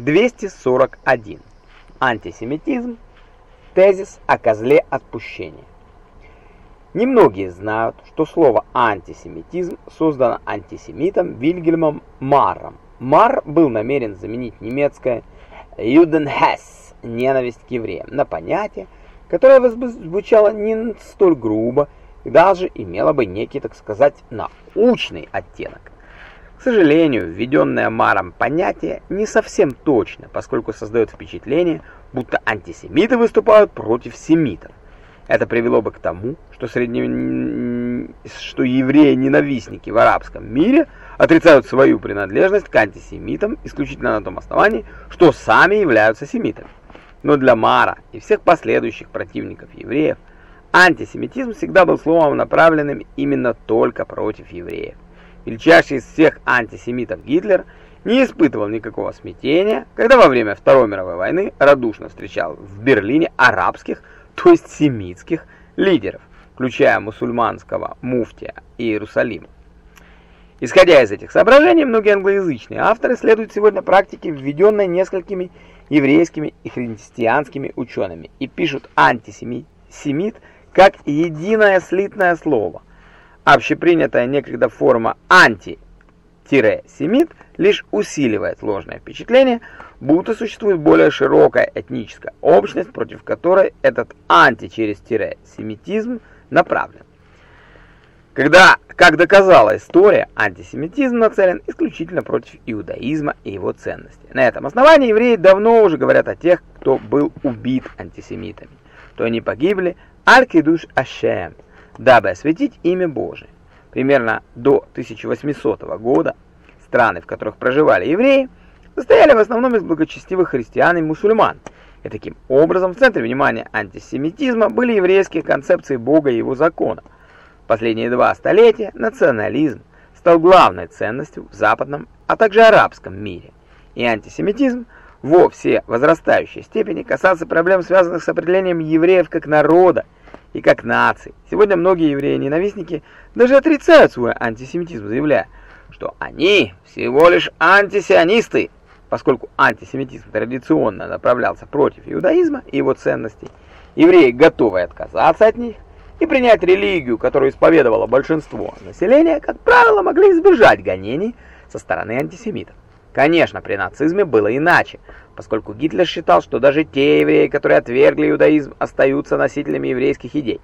241. Антисемитизм. Тезис о козле отпущения. Немногие знают, что слово антисемитизм создано антисемитом Вильгельмом Марром. Марр был намерен заменить немецкое «Judenhass» – ненависть к евреям на понятие, которое звучало не столь грубо и даже имело бы некий, так сказать, научный оттенок. К сожалению, введенное Маром понятие не совсем точно, поскольку создает впечатление, будто антисемиты выступают против семитов. Это привело бы к тому, что, средне... что евреи-ненавистники в арабском мире отрицают свою принадлежность к антисемитам исключительно на том основании, что сами являются семитами. Но для Мара и всех последующих противников евреев антисемитизм всегда был словом, направленным именно только против евреев. Величайший из всех антисемитов Гитлер не испытывал никакого смятения, когда во время Второй мировой войны радушно встречал в Берлине арабских, то есть семитских, лидеров, включая мусульманского муфтия Иерусалима. Исходя из этих соображений, многие англоязычные авторы следуют сегодня практике, введенной несколькими еврейскими и христианскими учеными, и пишут антисемит как единое слитное слово – Общепринятая некогда форма анти-семит лишь усиливает ложное впечатление, будто существует более широкая этническая общность, против которой этот анти-через-семитизм направлен. Когда, как доказала история, антисемитизм нацелен исключительно против иудаизма и его ценностей. На этом основании евреи давно уже говорят о тех, кто был убит антисемитами, то они погибли аль-кидуш ашем, дабы осветить имя Божие. Примерно до 1800 года страны, в которых проживали евреи, состояли в основном из благочестивых христиан и мусульман. И таким образом в центре внимания антисемитизма были еврейские концепции Бога и его закона. В последние два столетия национализм стал главной ценностью в западном, а также арабском мире. И антисемитизм во все возрастающей степени касался проблем, связанных с определением евреев как народа и как нации. Сегодня многие евреи-ненавистники даже отрицают свой антисемитизм, заявляя, что они всего лишь антисионисты, поскольку антисемитизм традиционно направлялся против иудаизма и его ценностей. Евреи готовы отказаться от них и принять религию, которую исповедовало большинство населения, как правило, могли избежать гонений со стороны антисемитов. Конечно, при нацизме было иначе, поскольку Гитлер считал, что даже те евреи, которые отвергли иудаизм, остаются носителями еврейских идей.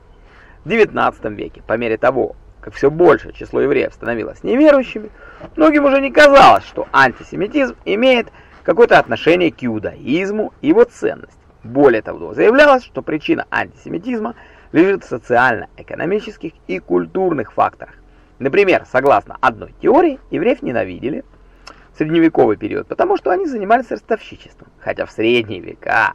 В XIX веке, по мере того, как все большее число евреев становилось неверующими, многим уже не казалось, что антисемитизм имеет какое-то отношение к иудаизму и его ценности. Более того, заявлялось, что причина антисемитизма лежит в социально-экономических и культурных факторах. Например, согласно одной теории, евреев ненавидели – средневековый период, потому что они занимались ростовщичеством. Хотя в средние века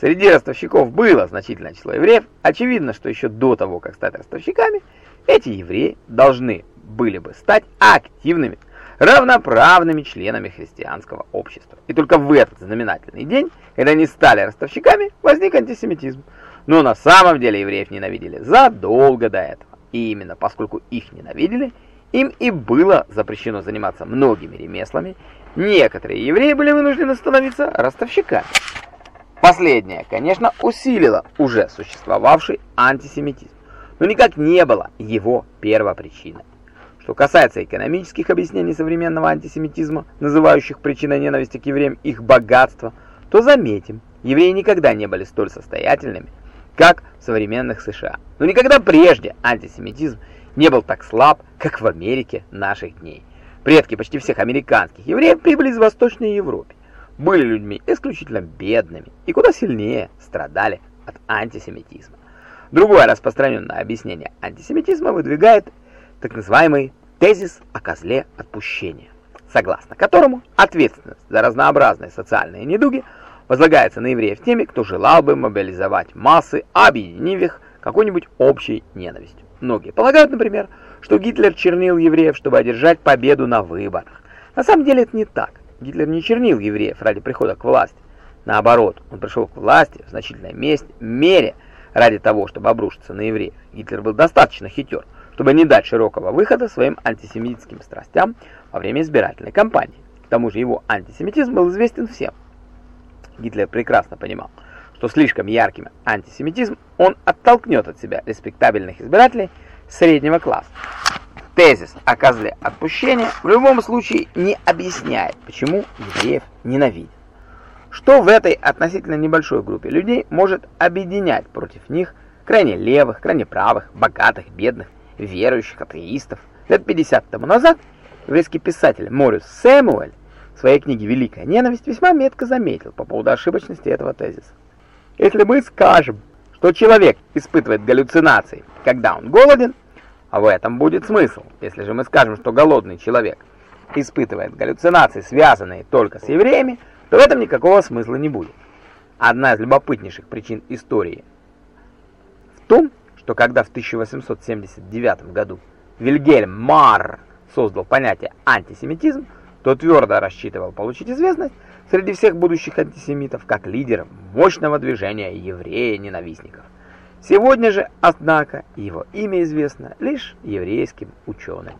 среди ростовщиков было значительное число евреев, очевидно, что еще до того, как стать ростовщиками, эти евреи должны были бы стать активными, равноправными членами христианского общества. И только в этот знаменательный день, когда они стали ростовщиками, возник антисемитизм. Но на самом деле евреев ненавидели задолго до этого. И именно поскольку их ненавидели, им и было запрещено заниматься многими ремеслами, некоторые евреи были вынуждены становиться ростовщиками. Последнее, конечно, усилило уже существовавший антисемитизм, но никак не было его первопричиной. Что касается экономических объяснений современного антисемитизма, называющих причиной ненависти к евреям их богатство, то заметим, евреи никогда не были столь состоятельными, как в современных США. Но никогда прежде антисемитизм не был так слаб, как в Америке наших дней. Предки почти всех американских евреев прибыли из Восточной Европы, были людьми исключительно бедными и куда сильнее страдали от антисемитизма. Другое распространенное объяснение антисемитизма выдвигает так называемый тезис о козле отпущения, согласно которому ответственность за разнообразные социальные недуги возлагается на евреев теми, кто желал бы мобилизовать массы, объединив их какой-нибудь общей ненавистью. Многие полагают, например, что Гитлер чернил евреев, чтобы одержать победу на выборах. На самом деле это не так. Гитлер не чернил евреев ради прихода к власти. Наоборот, он пришел к власти в значительной мере ради того, чтобы обрушиться на евреев. Гитлер был достаточно хитер, чтобы не дать широкого выхода своим антисемитским страстям во время избирательной кампании. К тому же его антисемитизм был известен всем. Гитлер прекрасно понимал, что слишком ярким антисемитизм он оттолкнет от себя респектабельных избирателей среднего класса. Тезис о козле отпущения в любом случае не объясняет, почему евреев ненавидят. Что в этой относительно небольшой группе людей может объединять против них крайне левых, крайне правых, богатых, бедных, верующих, атеистов? Лет 50 тому назад еврейский писатель Морис Сэмуэль в своей книге «Великая ненависть» весьма метко заметил по поводу ошибочности этого тезиса. Если мы скажем, что человек испытывает галлюцинации, когда он голоден, а в этом будет смысл. Если же мы скажем, что голодный человек испытывает галлюцинации, связанные только с евреями, то в этом никакого смысла не будет. Одна из любопытнейших причин истории в том, что когда в 1879 году Вильгельм Марр создал понятие антисемитизм, то твердо рассчитывал получить известность среди всех будущих антисемитов как лидер мощного движения еврея-ненавистников. Сегодня же, однако, его имя известно лишь еврейским ученым.